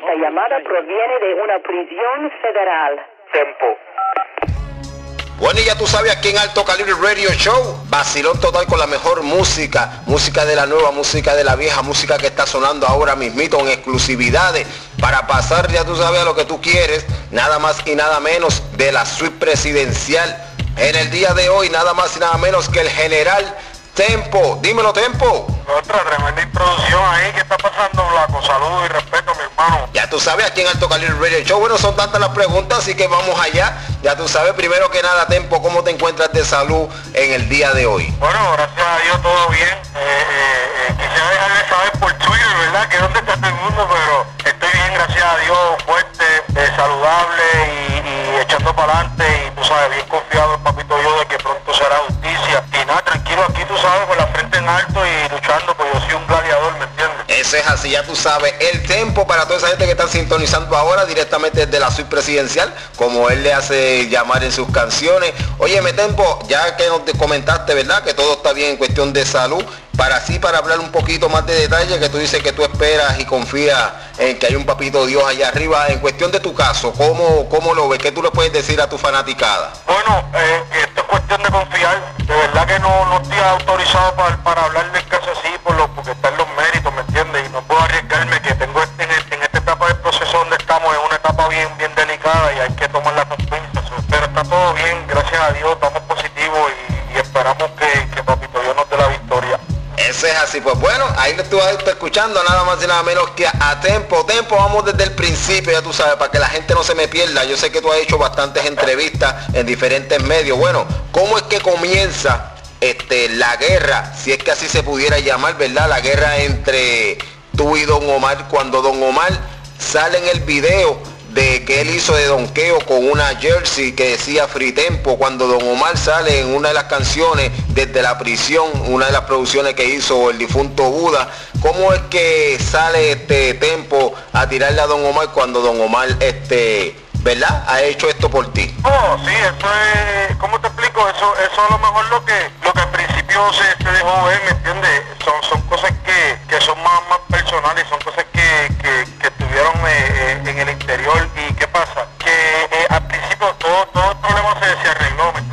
Esta llamada proviene de una prisión federal. Tempo. Bueno, y ya tú sabes aquí en Alto Calibre Radio Show, vacilón total con la mejor música, música de la nueva, música de la vieja, música que está sonando ahora mismito en exclusividades, para pasar, ya tú sabes a lo que tú quieres, nada más y nada menos de la suite presidencial. En el día de hoy, nada más y nada menos que el general Tempo. Dímelo, Tempo. Otra tremenda introducción ahí. ¿Qué está pasando, Blanco? Saludos y respeto, mi hermano. Ya tú sabes, aquí en Alto Calibre Radio Show, bueno, son tantas las preguntas, así que vamos allá. Ya tú sabes, primero que nada, Tempo, ¿cómo te encuentras de salud en el día de hoy? Bueno, gracias a Dios todo bien. Eh, eh, eh, quisiera dejarle saber por Twitter, ¿verdad? Que dónde está todo el mundo, pero estoy bien, gracias a Dios, fuerte, eh, saludable y, y echando para adelante y tú sabes, bien confiado el papito Dios de sabes, con la frente en alto y luchando, pues yo soy un gladiador, ¿me entiendes? Ese es así, ya tú sabes, el tempo para toda esa gente que está sintonizando ahora directamente desde la suite presidencial, como él le hace llamar en sus canciones. Óyeme, tempo, ya que nos te comentaste, ¿verdad? Que todo está bien en cuestión de salud. Para así, para hablar un poquito más de detalle, que tú dices que tú esperas y confías en que hay un papito Dios allá arriba. En cuestión de tu caso, ¿cómo, cómo lo ves? ¿Qué tú le puedes decir a tu fanaticada? Bueno, eh, esto es cuestión de confiar. De verdad que no, no estoy autorizado para, para hablar del caso así, por lo, porque están los méritos, ¿me entiendes? Y no puedo arriesgarme que tengo este- en, este- en esta etapa del proceso donde estamos, es una etapa bien, bien delicada y hay que tomarla con pinzas. Pero está todo bien, gracias a Dios, estamos positivos y, esperamos que, que Papito Dios nos dé la victoria. Ese es así, pues bueno, ahí lo estuve escuchando nada más y nada menos que a Tempo. Tempo, vamos desde el principio, ya tú sabes, para que la gente no se me pierda. Yo sé que tú has hecho bastantes entrevistas en diferentes medios. Bueno, ¿cómo es que comienza este, la guerra, si es que así se pudiera llamar, ¿verdad? La guerra entre tú y Don Omar, cuando Don Omar sale en el video de que él hizo de donqueo con una jersey que decía Free Tempo cuando Don Omar sale en una de las canciones desde la prisión, una de las producciones que hizo el difunto Buda. ¿Cómo es que sale este Tempo a tirarle a Don Omar cuando Don Omar este, ¿verdad? Ha hecho esto por ti. Oh, sí, eso es, ¿cómo te explico? Eso, eso a lo mejor lo que, lo que al principio se, dejó ver, ¿me entiendes? Son, son cosas que, que son más, más personales, son cosas que, que, que estuvieron eh, eh, en el interior. ¿Y qué pasa? Que eh, al principio todo, todo el problema se, se arregló, ¿me?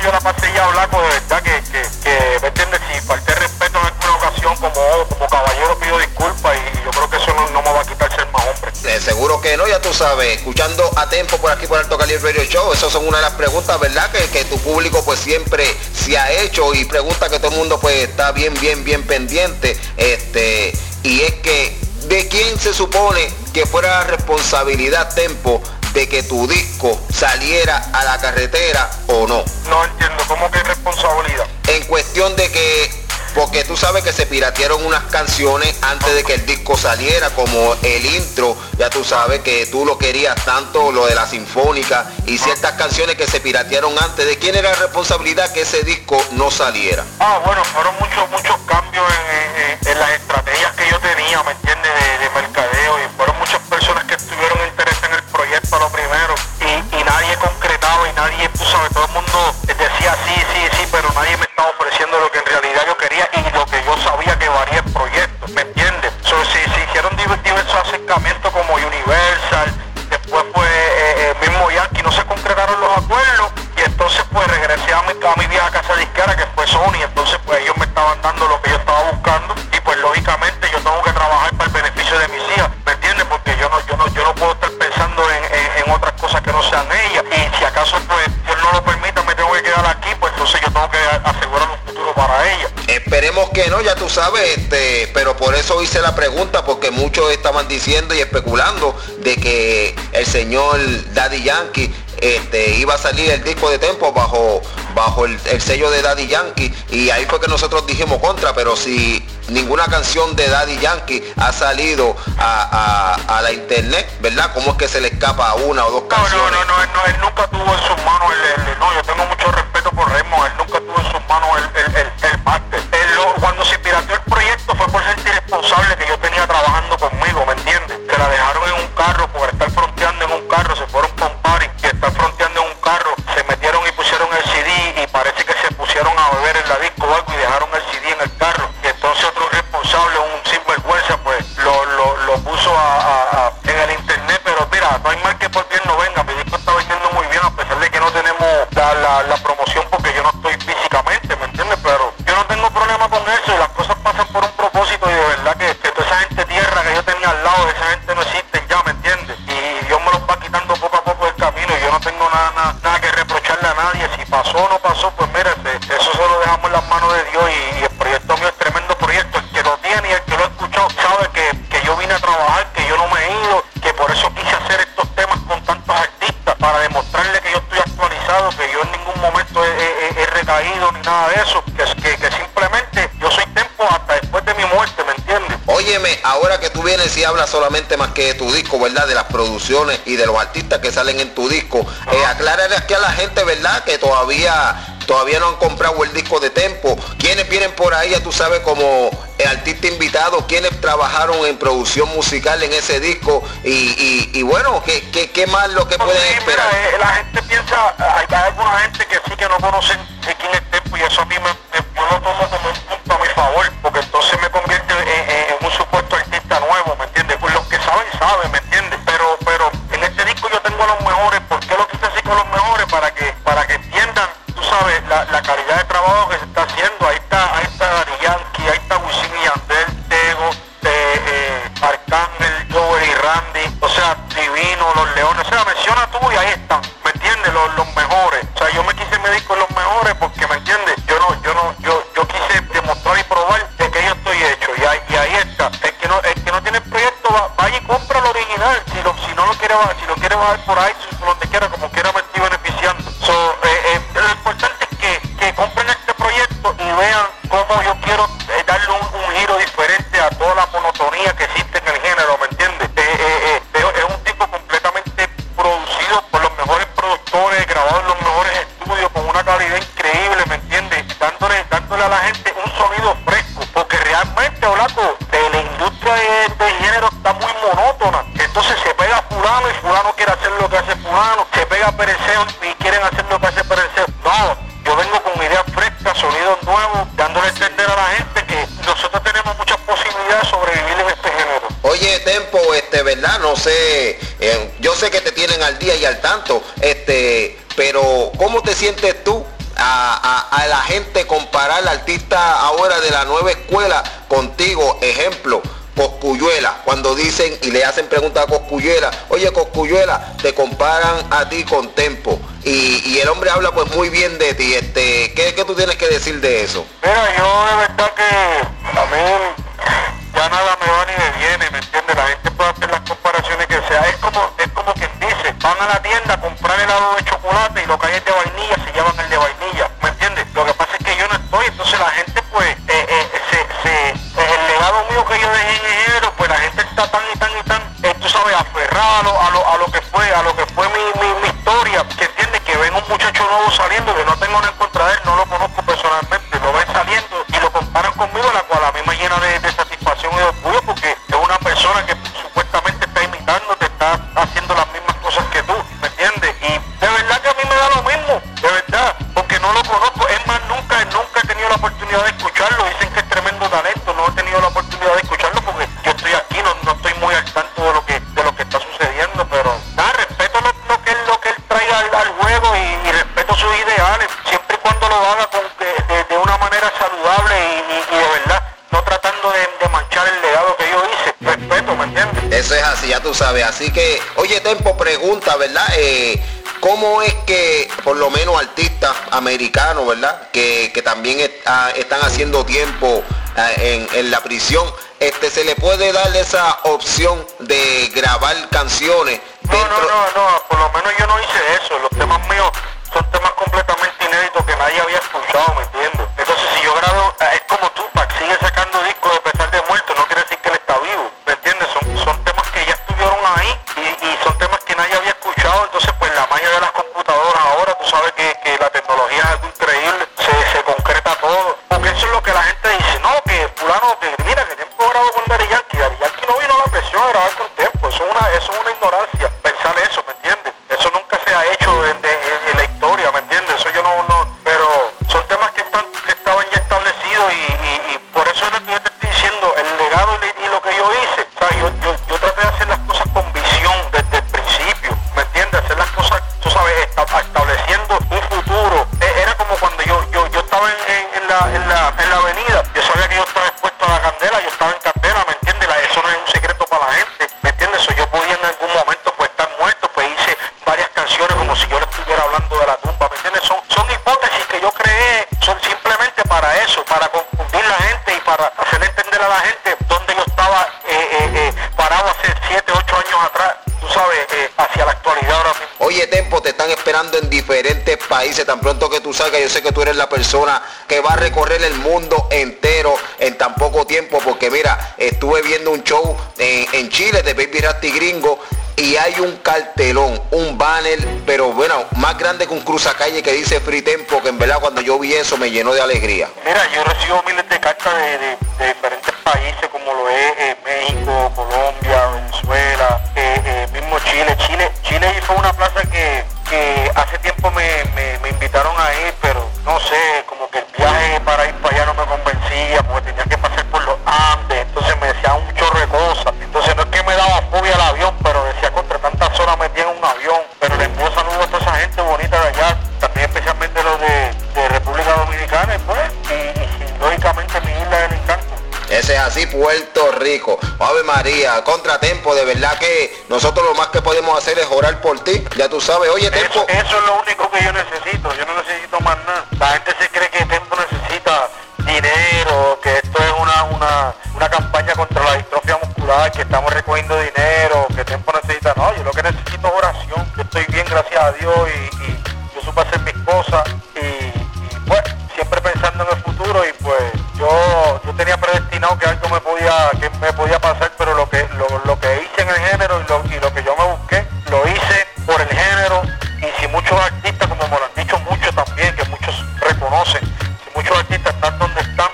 Yo la pasé ya a blanco, de verdad que, que, que, ¿me entiendes? Si falté respeto en alguna ocasión como, como caballero pido disculpas y yo creo que eso no, no me va a quitar ser más hombre. Eh, seguro que no, ya tú sabes, escuchando a tiempo por aquí por Alto Calibre Radio Show, esas son una de las preguntas, ¿verdad? Que, que tu público pues siempre se ha hecho y pregunta que todo el mundo pues está bien, bien, bien pendiente. Este, y es que, ¿de quién se supone que fuera la responsabilidad Tempo de que tu disco saliera a la carretera o no? Porque tú sabes que se piratearon unas canciones antes de que el disco saliera, como el intro, ya tú sabes que tú lo querías tanto, lo de la sinfónica y ciertas canciones que se piratearon antes. ¿De quién era la responsabilidad que ese disco no saliera? Ah, bueno, fueron muchos, muchos cambios en, en- en las estrategias que yo tenía, ¿me entiendes? De, de mercadeo y fueron muchas personas que tuvieron interés en el proyecto a lo primero y, y nadie concretaba y nadie, tú sabes, todo el mundo decía sí, sí, sí, pero nadie me estaba ofreciendo lo que en realidad yo quería y lo que yo sabía que varía el proyecto, ¿me entiendes? So, sí, se hicieron diver- diversos acercamientos como Universal, después pues eh, eh, mismo Yankee, no se concretaron los acuerdos y entonces pues regresé a mi, a mi vieja casa disquera que fue Sony, entonces pues ellos me estaban dando lo que yo estaba buscando tú sabes, este, pero por eso hice la pregunta, porque muchos estaban diciendo y especulando de que el señor Daddy Yankee este, iba a salir el disco de Tempo bajo, bajo el, el sello de Daddy Yankee y ahí fue que nosotros dijimos contra, pero si ninguna canción de Daddy Yankee ha salido a, a- a la internet, ¿verdad? ¿Cómo es que se le escapa una o dos canciones? no, no, no, él, no, él nunca tuvo en sus manos el, el- no, yo tengo pasó o no pasó, pues mira, hablas solamente más que de tu disco, ¿verdad? De las producciones y de los artistas que salen en tu disco, eh, aclárale aquí a la gente, ¿verdad? Que todavía todavía no han comprado el disco de Tempo. ¿Quiénes vienen por ahí, ya tú sabes, como el artista invitado? ¿Quiénes trabajaron en producción musical en ese disco? Y, y- y bueno, ¿qué, qué, qué más lo que pueden Sí, esperar? mira, eh, la gente piensa, hay, hay alguna gente que sí que no conocen de quién es Tempo y eso a mí me, me- yo lo tomo calidad de trabajo que se está haciendo, ahí está, ahí está Daddy Yankee, ahí está Wisin y Yandel, Tego, eh, eh, Arcángel, Joel y Randy, o sea, Divino, Los Leones, o sea, menciona tú y ahí están, ¿me entiendes? Los, los mejores, o sea, yo me quise medir con los mejores porque, ¿me entiendes? Yo no, yo no, yo, yo quise demostrar y probar de que yo estoy hecho. Y ahí, y ahí está. El que no, el que no tiene el proyecto, va, vaya y compra el original, si, lo, si no lo quiere bajar, si lo quiere bajar por ahí, donde quiera, como ¿cómo te sientes tú a, la gente comparar al artista ahora de la nueva escuela contigo? Ejemplo, Coscuyuela, cuando dicen y le hacen preguntas a Coscuyuela, oye Coscuyuela, te comparan a ti con Tempo. Y, el hombre habla pues muy bien de ti, este, ¿qué, qué tú tienes que decir de eso? Mira, yo de verdad que a mí ya nada me va ni me viene, ¿me a la tienda a comprar helado de chocolate y lo que hay de vainilla, se llevan el de vainilla, ¿me entiendes? Lo que pasa es que yo no estoy, entonces la gente pues, eh, eh, se, se, el legado mío que yo dejé en el género, pues la gente está tan y tan y tan, eh, tú sabes, aferrada a lo, a lo, a lo que fue, a lo que fue mi, mi, historia, que entiende que ven un muchacho nuevo saliendo, que no tengo nada en contra de él, no lo conozco Así que, oye, Tempo pregunta, ¿verdad? Eh, ¿Cómo es que por lo menos artistas americanos, ¿verdad? Que, también están haciendo tiempo eh, en, la prisión, este, se le puede dar esa opción de grabar canciones. No, no, no, no, por lo menos yo no hice eso. Los temas míos son temas completamente inéditos que nadie había escuchado, ¿me Tan pronto que tú salgas, yo sé que tú eres la persona que va a recorrer el mundo entero en tan poco tiempo. Porque mira, estuve viendo un show en, Chile de Baby Rasty Gringo y hay un cartelón, un banner, pero bueno, más grande que un cruzacalle que dice Free Tempo, que en verdad cuando yo vi eso me llenó de alegría. Mira, yo recibo miles de cartas de diferentes países como lo es eh, México, Colombia, Venezuela, eh, eh, mismo Chile. Chile Chile fue una plaza que, que hace tiempo me, me- me invitaron a ir, pero no sé, como que el viaje para ir para allá no me convencía, porque tenía que pasar por los Andes, entonces me decían un chorro de. Es así, Puerto Rico. Ave María, contratempo, de verdad que nosotros lo más que podemos hacer es orar por ti. Ya tú sabes, oye, Tempo. Eso, eso es lo único que yo necesito, yo no necesito más nada. La gente se cree que Tempo necesita dinero, que esto es una, una, una campaña contra la distrofia muscular, que estamos recogiendo dinero, que Tempo necesita. No, yo lo que necesito es oración. Yo estoy bien, gracias a Dios, y, y yo supe hacer mis cosas, y, y, podía, que me podía pasar, pero lo que, lo, lo que hice en el género y lo, y lo que yo me busqué, lo hice por el género, y si muchos artistas, como me lo han dicho muchos también, que muchos reconocen, si muchos artistas están donde están,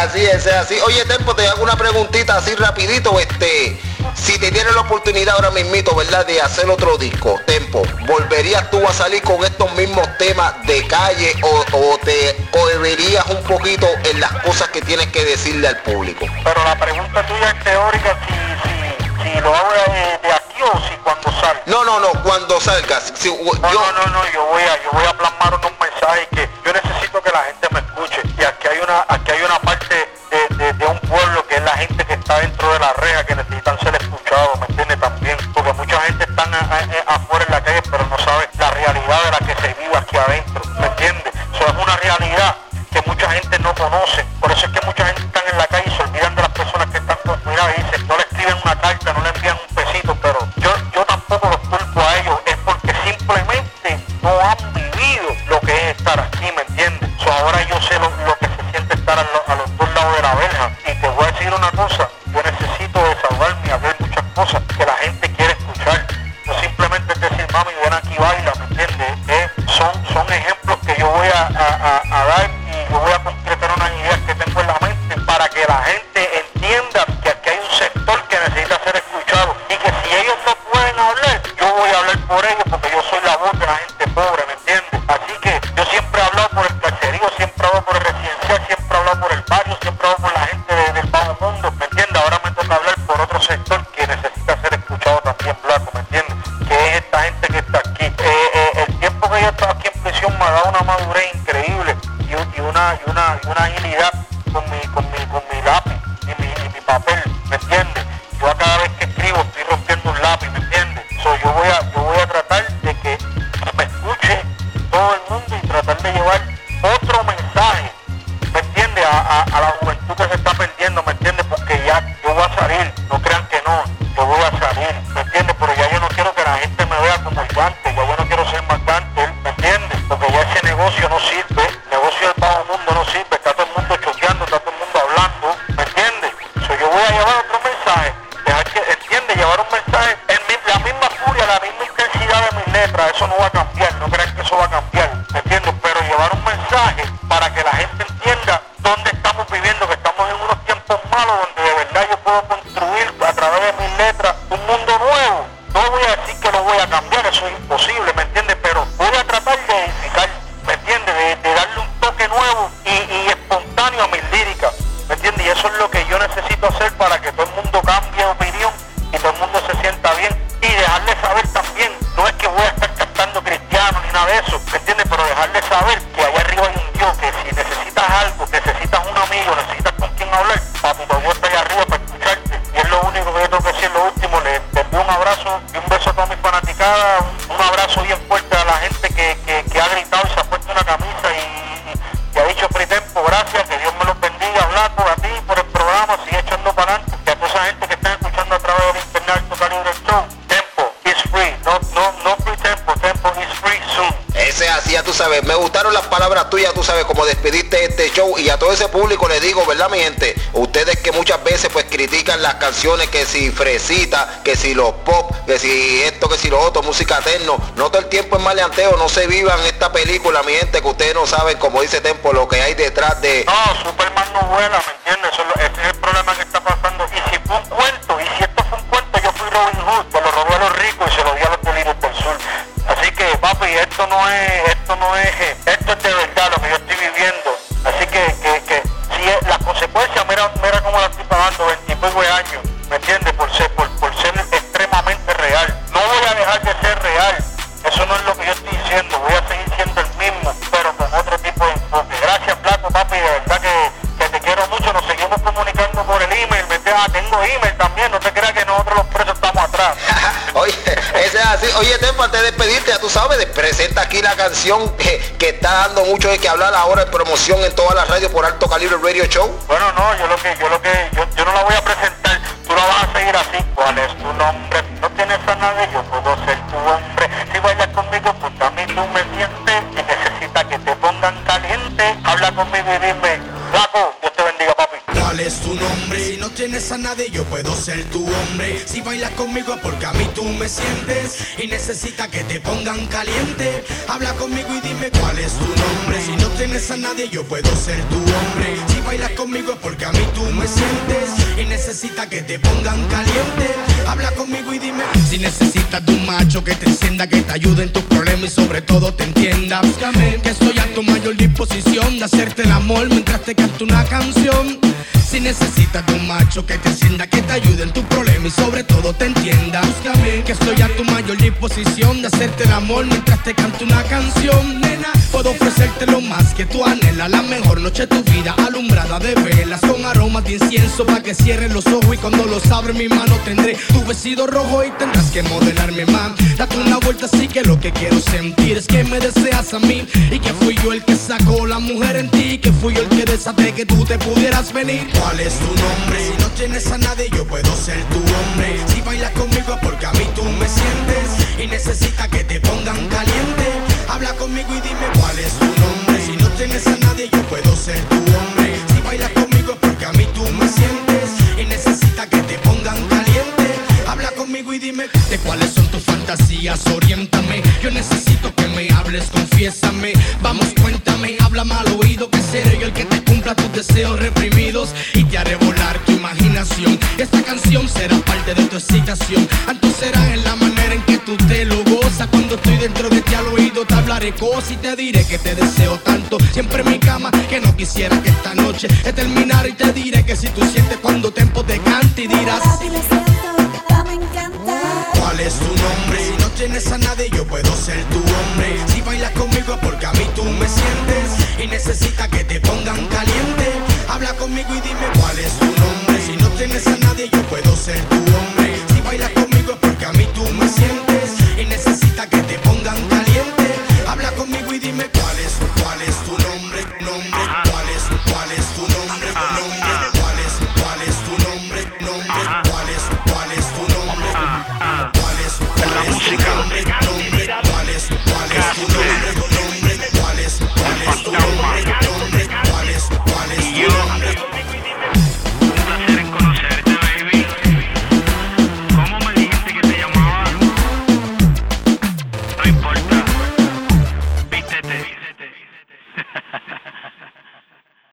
así, es así. Oye, Tempo, te hago una preguntita así rapidito, este. Si te tienes la oportunidad ahora mismito, ¿verdad? De hacer otro disco, Tempo, ¿volverías tú a salir con estos mismos temas de calle o, o te cohibirías un poquito en las cosas que tienes que decirle al público? Pero la pregunta tuya es teórica si, si, lo hago de, de aquí o si cuando salga. No, no, no, cuando salgas. Si, No, yo, no, no, no, yo voy a, yo voy a plasmar unos mensajes que yo necesito que la gente me escuche. Y aquí hay una, aquí hay una parte de, de- de un pueblo que es la gente que está dentro de la reja que necesitan ser escuchados, ¿me entiendes? También, porque mucha gente está afuera en la calle, pero no sabe la realidad de la que se vive aquí adentro, ¿me entiendes? Eso es una realidad que mucha gente no conoce. Por eso es que mucha gente está en la calle salir, no crean tú sabes. Me gustaron las palabras tuyas, tú sabes, como despediste este show. Y a todo ese público le digo, ¿verdad, mi gente? Ustedes que muchas veces pues critican las canciones, que si fresita, que si los pop, que si esto, que si lo otro, música techno. No todo el tiempo es maleanteo, no se vivan esta película, mi gente, que ustedes no saben, como dice Tempo, lo que hay detrás de... No, Superman no vuela, ¿me entiendes? Ese es el problema que está pasando. Y si fue esto no es, esto no es, esto es de verdad lo que yo estoy viviendo. Así que, canción que, que está dando mucho de que hablar ahora en promoción en todas las radios por Alto Calibre Radio Show. Bueno, no, yo lo que, yo lo que, yo, yo no la voy a presentar. Tú la vas a seguir así. ¿Cuál es tu nombre? No tienes a nadie, yo puedo ser tu hombre. Si bailas conmigo, pues mí tú me sientes. Si necesitas que te pongan caliente, habla conmigo y dime, es tu nombre? Si no tienes a nadie, yo puedo ser tu hombre. Si bailas conmigo es porque a mí tú me sientes y necesitas que te pongan caliente. Habla conmigo y dime cuál es tu nombre. Si no tienes a nadie, yo puedo ser tu hombre. Si bailas conmigo es porque a mí tú me sientes y necesitas que te pongan caliente. Habla conmigo y dime si necesitas de un macho que te encienda, que te ayude en tus problemas y sobre todo te entienda. Búscame que estoy a tu mayor disposición de hacerte el amor mientras te canto una canción. Si necesitas de un macho que te encienda, que te ayude en tus problemas y sobre todo te entienda. Búscame que estoy a tu mayor disposición de hacerte el amor mientras te canto una canción. Nena, puedo ofrecerte lo más que tú anhelas, la mejor noche de tu vida, alumbrada de velas con aromas de incienso para que cierres los ojos y cuando los abres mi mano tendré tu vestido rojo y tendrás que modelarme más. Date una vuelta así que lo que quiero sentir es que me deseas a mí y que fui yo el que sacó la mujer en ti, que fui yo el que desaté que tú te pudieras venir. ¿Cuál es tu nombre? Si no tienes a nadie yo puedo ser tu hombre. Si bailas conmigo porque a mí tú me sientes y necesitas que te pongan caliente. Habla conmigo y dime cuál es tu nombre. Si no tienes a nadie yo puedo ser tu hombre. Si bailas conmigo porque a mí tú me sientes y necesitas que te pongan caliente. Habla conmigo y dime de cuáles son fantasías, oriéntame. Yo necesito que me hables, confiésame. Vamos, cuéntame, habla mal oído, que seré yo el que te cumpla tus deseos reprimidos y te haré volar tu imaginación. Esta canción será parte de tu excitación. Antes será en la manera en que tú te lo gozas. Cuando estoy dentro de ti al oído te hablaré cosas y te diré que te deseo tanto. Siempre en mi cama que no quisiera que esta noche te terminara y te diré que si tú sientes cuando tiempo te cante y dirás. Si no tienes a nadie, yo puedo ser tu hombre. Si bailas conmigo es porque a mí tú me sientes y necesitas que te pongan caliente. Habla conmigo y dime cuál es tu nombre. Si no tienes a nadie, yo puedo ser tu hombre.